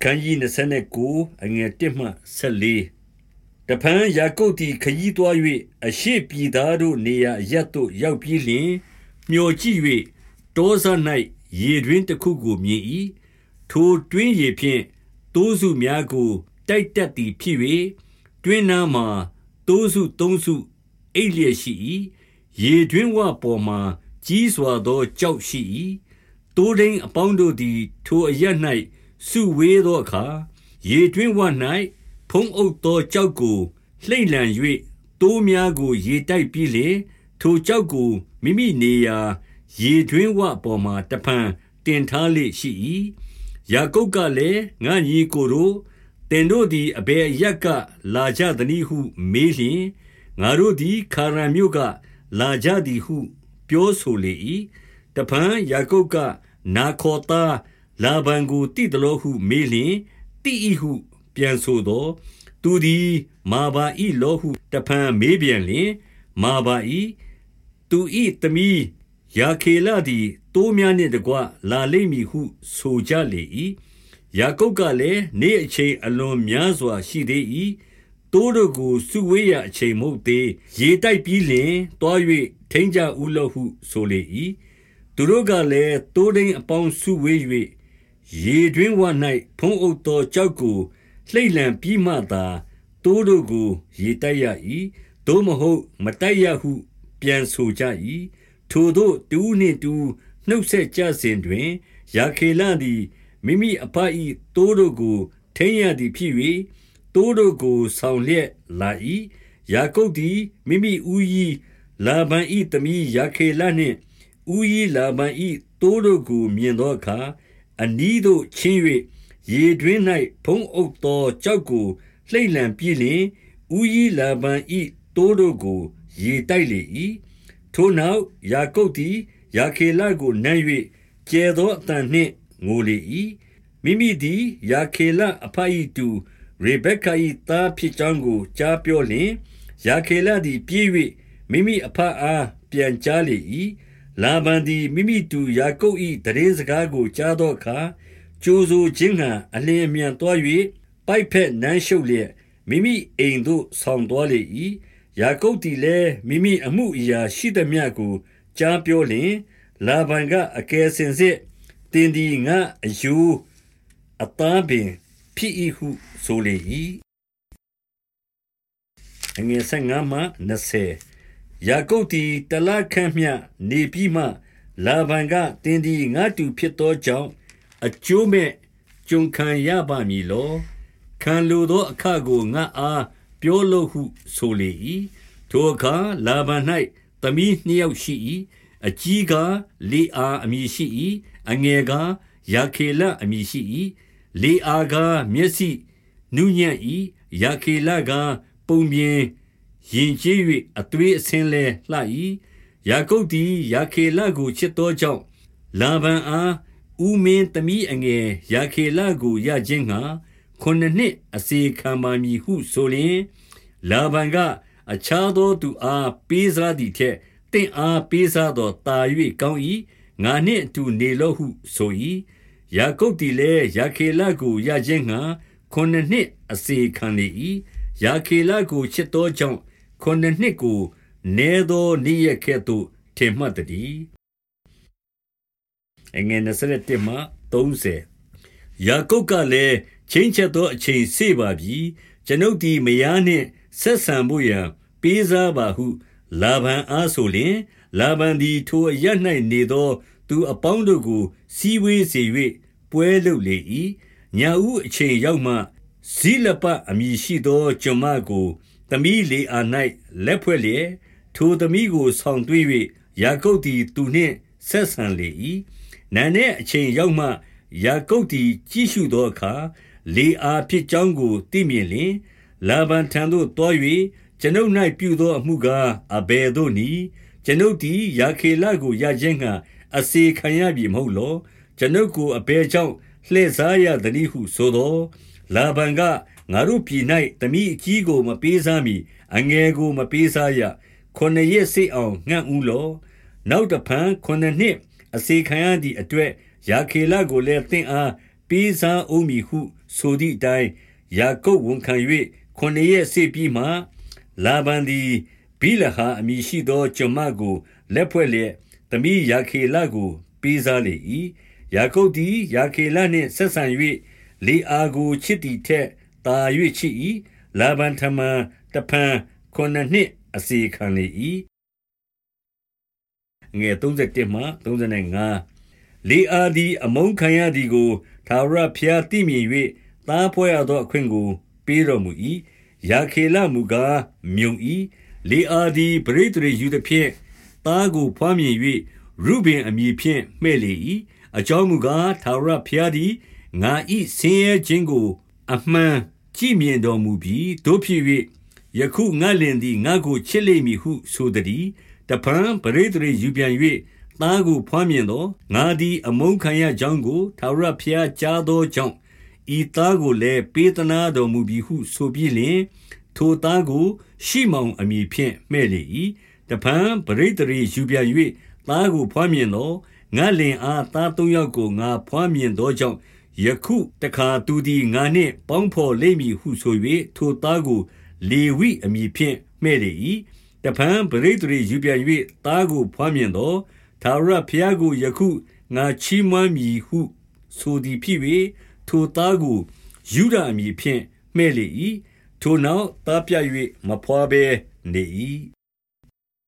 အခန်းကြီး29အငယ်1မှ14တဖန်ယာကုပ်သည်ခရီးသွား၍အရှိပြည်သားတို့နေရာရက်သို့ရောက်ပြီးလျှင်မျောကြည့်၍တောဆ၌ရေတွင်တစ်ခုကိုမြင်၏ထိုတွင်ရေဖြင့်တိုးစုများကိုတိုက်တက်သည်ဖြစ်၍တွင်နာမှာတိုးစုသုံးစုအိပ်လျက်ရှိ၏ရေတွင်ဝပေါ်မှာကြီးစွာသောကြောက်ရှိ၏တိုးဒိန်အပေါင်းတို့သည် ထိုအရ၌ စုဝေးသောအခါရေတွင်ဝ၌ဖုံးအုပ်သောကြောက်ကိုလှိမ့်လန်၍တိုးများကို ရေတိုက်ပြီးလေထိုကြောက်ကိုမိမိနေရာရေတွင်ဝပေါ်မှာတဖန်တင်ထားလေရှိ၏ယာကုပ်ကလည်းငါညီကိုတို့တင်တို့သည်အဘယ်ရက်ကလာကြသနည်းဟု မေးလျင်ငါတို့သည်ခါရံမြို့က လာကြသည်ဟု ပြောဆိုလေ၏တဖန်ယာကုပ်ကနာခေါ်သား လာဗန်ကိုတိတလောဟုမေးလျင်တိဤဟု ပြန်ဆိုသောသူသည် မာဘာဤလောဟုတဖန်မေးပြန်လျင်မာဘာဤသူဤသမီးယာခေလသည်တိုးများနှင့်တကွလာလိမ့်မည်ဟု ဆိုကြလေ၏ယာကုပ်ကလည်းနေ့အချိန်အလွန်များစွာရှိသေး၏တိုးတို့ကိုစုဝေးရအချိန်မဟုတ်သေးရေတိုက်ပြီးလျင်တွား၍ထိန်ကြဥလောဟု ဆိုလေ၏သူတို့ကလည်းတိုးဒိန်အပေါင်းစုဝေး၍ ရေတွင်ဝ၌ဖုံးအုပ်သောကြောက်ကိုလှိမ့်လံပြီးမှသာတိုးတို့ကိုရေတိုက်ရ၏သို့မဟုတ်မတိုက်ရဟု ပြန်ဆိုကြ၏ထိုတို့တူးနှင့်တူးနှုတ်ဆက်ကြစဉ်တွင်ယာခေလသည်မိမိအဖအီတိုးတို့ကိုထိမ့်ရသည်ဖြစ်၍တိုးတို့ကိုဆောင်လျက်လာ၏ယာကုပ်သည်မိမိဦးကြီးလာဗန်ဤသမီးယာခေလနှင့်ဦးကြီးလာဗန်ဤတိုးတို့ကိုမြင်သောအခါ အနီးသို့ချင်း၍ရေတွင်း၌ဖုံးအုပ်သောကြောက်ကိုလှိမ့်လံပြီးလျင်ဦးကြီးလာဗန်ဤတိုးတို့ကိုရေတိုက်လေ၏ထိုနောက်ယာကုပ်သည်ယာခေလကိုနမ်း၍ကျဲသောအတန်နှင့်ငိုလေ၏မိမိသည်ယာခေလအဖအီတူရေဘက္ကာ၏သားဖြစ်ကြောင်းကိုကြားပြောလျင်ယာခေလသည်ပြေး၍မိမိအဖအားပြန်ကြားလေ၏ လာဗန်သည်မိမိတူယာကုပ်၏တရင်စကားကိုကြားသောအခါကြိုးဆိုခြင်းဟံအလင်းအမြန်သွား၍ပိုက်ဖက်နမ်းရှုပ်လျက်မိမိအိမ်သို့ဆောင်သွားလေ၏ယာကုပ်သည်လည်းမိမိအမှုအရာရှိသမျှကိုကြားပြောလျင်လာဗန်ကအကယ်စင်စစ်တင်ဒီငါအယူအသားပင်ဖြစ်၏ဟုဆိုလေ၏အငယ်15မှ20 ယာကုပ်သည်တလခန့်မျှနေပြီးမှလာဗန်ကတင်ဒီငါတူဖြစ်သောကြောင့်အကျိုးမဲ့ကြုံခံရပါမည်လောခံလိုသောအခကိုငါအားပြောလို့ဟုဆိုလေ၏ထိုအခါလာဗန်၌သမီးနှစ်ယောက်ရှိ၏အကြီးကလေအာအမည်ရှိ၏အငယ်ကယာခေလအမည်ရှိ၏လေအာကမျက်စိနုညံ့၏ယာခေလကပုံပြင်း ရင်ကျေး၍အသွေးအဆင်းလဲလှ၏ယာကုပ်သည်ယာခေလကိုချစ်သောကြောင့်လာဗန်အားဥမင်းသမီးအငယ်ယာခေလကိုရခြင်းငှာခုနှစ်နှစ်အစေခံပါမည်ဟုဆိုလျင်လာဗန်ကအခြားသောသူအားပေးစားသည်ထက်တင့်အားပေးစားသောတာ၍ကောင်း၏ငါနှင့်အတူနေလော့ဟုဆို၏ယာကုပ်သည်လည်းယာခေလကိုရခြင်းငှာခုနှစ်နှစ်အစေခံလေ၏ယာခေလကိုချစ်သောကြောင့် ခုနှစ်နှစ်ကိုနဲသောနေ့ရက်ကဲ့သို့ထင်မှတ်သည်အငယ်27မှ30ယာကုပ်ကလည်းချင်းချက်သောအချိန်စေပါပြီကျွန်ုပ်သည်မယားနှင့်ဆက်ဆံဖို့ရန်ပေးစားပါဟု လာဗန်အားဆိုလျင် လာဗန်သည်ထိုအရ၌နေသော သူအပေါင်းတို့ကို စီဝေးစေ၍ပွဲလုပ်လေ၏ညာဦးအချိန်ရောက်မှဇိလပအမည်ရှိသောကျွန်မကို သမီးလေအာ၌လက်ဖွဲ့လျက်ထိုသမီးကိုဆောင်သွေး၍ယာကုပ်သည်သူနှင့်ဆက်ဆံလေ၏နန်းနှင့်အချိန်ရောက်မှယာကုပ်သည်ကြည့်ရှုသောအခါလေအာဖြစ်ကြောင်းကိုသိမြင်လျင်လာဗန်ထံသို့တွား၍ကျွန်ုပ်၌ပြုသောအမှုကားအဘယ်သို့နည်းကျွန်ုပ်သည်ယာခေလကိုရခြင်းငှာအစေခံရပြီမဟုတ်လောကျွန်ုပ်ကိုအဘယ်ကြောင့်လှည့်စားရသနည်းဟုဆိုသော လာဗန်ကငါတို့ပြည်၌တမိအကြီးကိုမပေးစားမီအငယ်ကိုမပေးစားရခုနှစ်ရက်စိအောင်ငှန့်ဦးလောနောက်တဖန်ခုနှစ်နှစ်အစေခံရသည့်အတွက်ယာခေလကိုလည်းသင်အားပေးစားဦးမည်ဟု ဆိုသည့်အတိုင်းယာကုပ်ဝန်ခံ၍ခုနစ်ရက်စေ့ပြီးမှလာဗန်သည်ဘိလဟာအမည်ရှိသောကျွန်မကိုလက်ဖွဲ့လျက်သမီးယာခေလကို ပေးစားလေ၏ယာကုပ်သည်ယာခေလနှင့်ဆက်ဆံ၍ လေအာကိုချစ်သည်ထက်သာ၍ချစ်၏လာဗန်ထမန်တဖန်ခုနှစ်နှစ်အစီခံလေ၏ငယ်31မှ35လေအာသည်အမုန်းခံရသည်ကိုသာရဖျားသိမြင်၍သားဖွဲ့ရသောအခွင့်ကို ပေးတော်မူ၏ယာခေလမူကားမြုံ၏လေအာသည်ပရိသေယူသည်ဖြင့်သားကိုဖွားမြင်၍ရုဘင်အမည်ဖြင့်မှဲ့လေ၏အကြောင်းမူကားသာရဖျားသည် ငါဤဆင်းရဲခြင်းကို အမှန်ကြည်မြင်တော်မူပြီးတို့ဖြစ်၍ယခုငါလင်သည်ငါကိုချစ်လိမ့်မည်ဟုဆိုသည်တပံပရိသေယူပြန်၍သားကိုဖွားမြင်သောငါသည်အမုန်းခံရကြောင်းကိုသာရဖျားကြားသောကြောင့်ဤသားကိုလည်းပေးသနာတော်မူပြီးဟုဆိုပြီးလျှင်ထိုသားကို ရှိမောင်အမည်ဖြင့်မှဲ့လေ၏တပံပရိသေယူပြန်၍သားကိုဖွားမြင်သောငါလင်အားသားသုံးယောက်ကိုငါဖွားမြင်သောကြောင့် ယခုတခါသူသည်ငါနှင့်ပေါင်းဖော်လိမ့်မည်ဟုဆို၍ထိုသားကို လေဝိအမည်ဖြင့်မှဲ့လေ၏တဖန်ပရိသေယူပြန်၍သားကိုဖွားမြင်သောသာရဖျားကိုယခုငါချီးမွမ်းမည်ဟုဆိုသည်ဖြစ်၍ထိုသားကိုယူဒအမည်ဖြင့်မှဲ့လေ၏ထိုနောက်သားပြ၍မဖွားဘဲနေ၏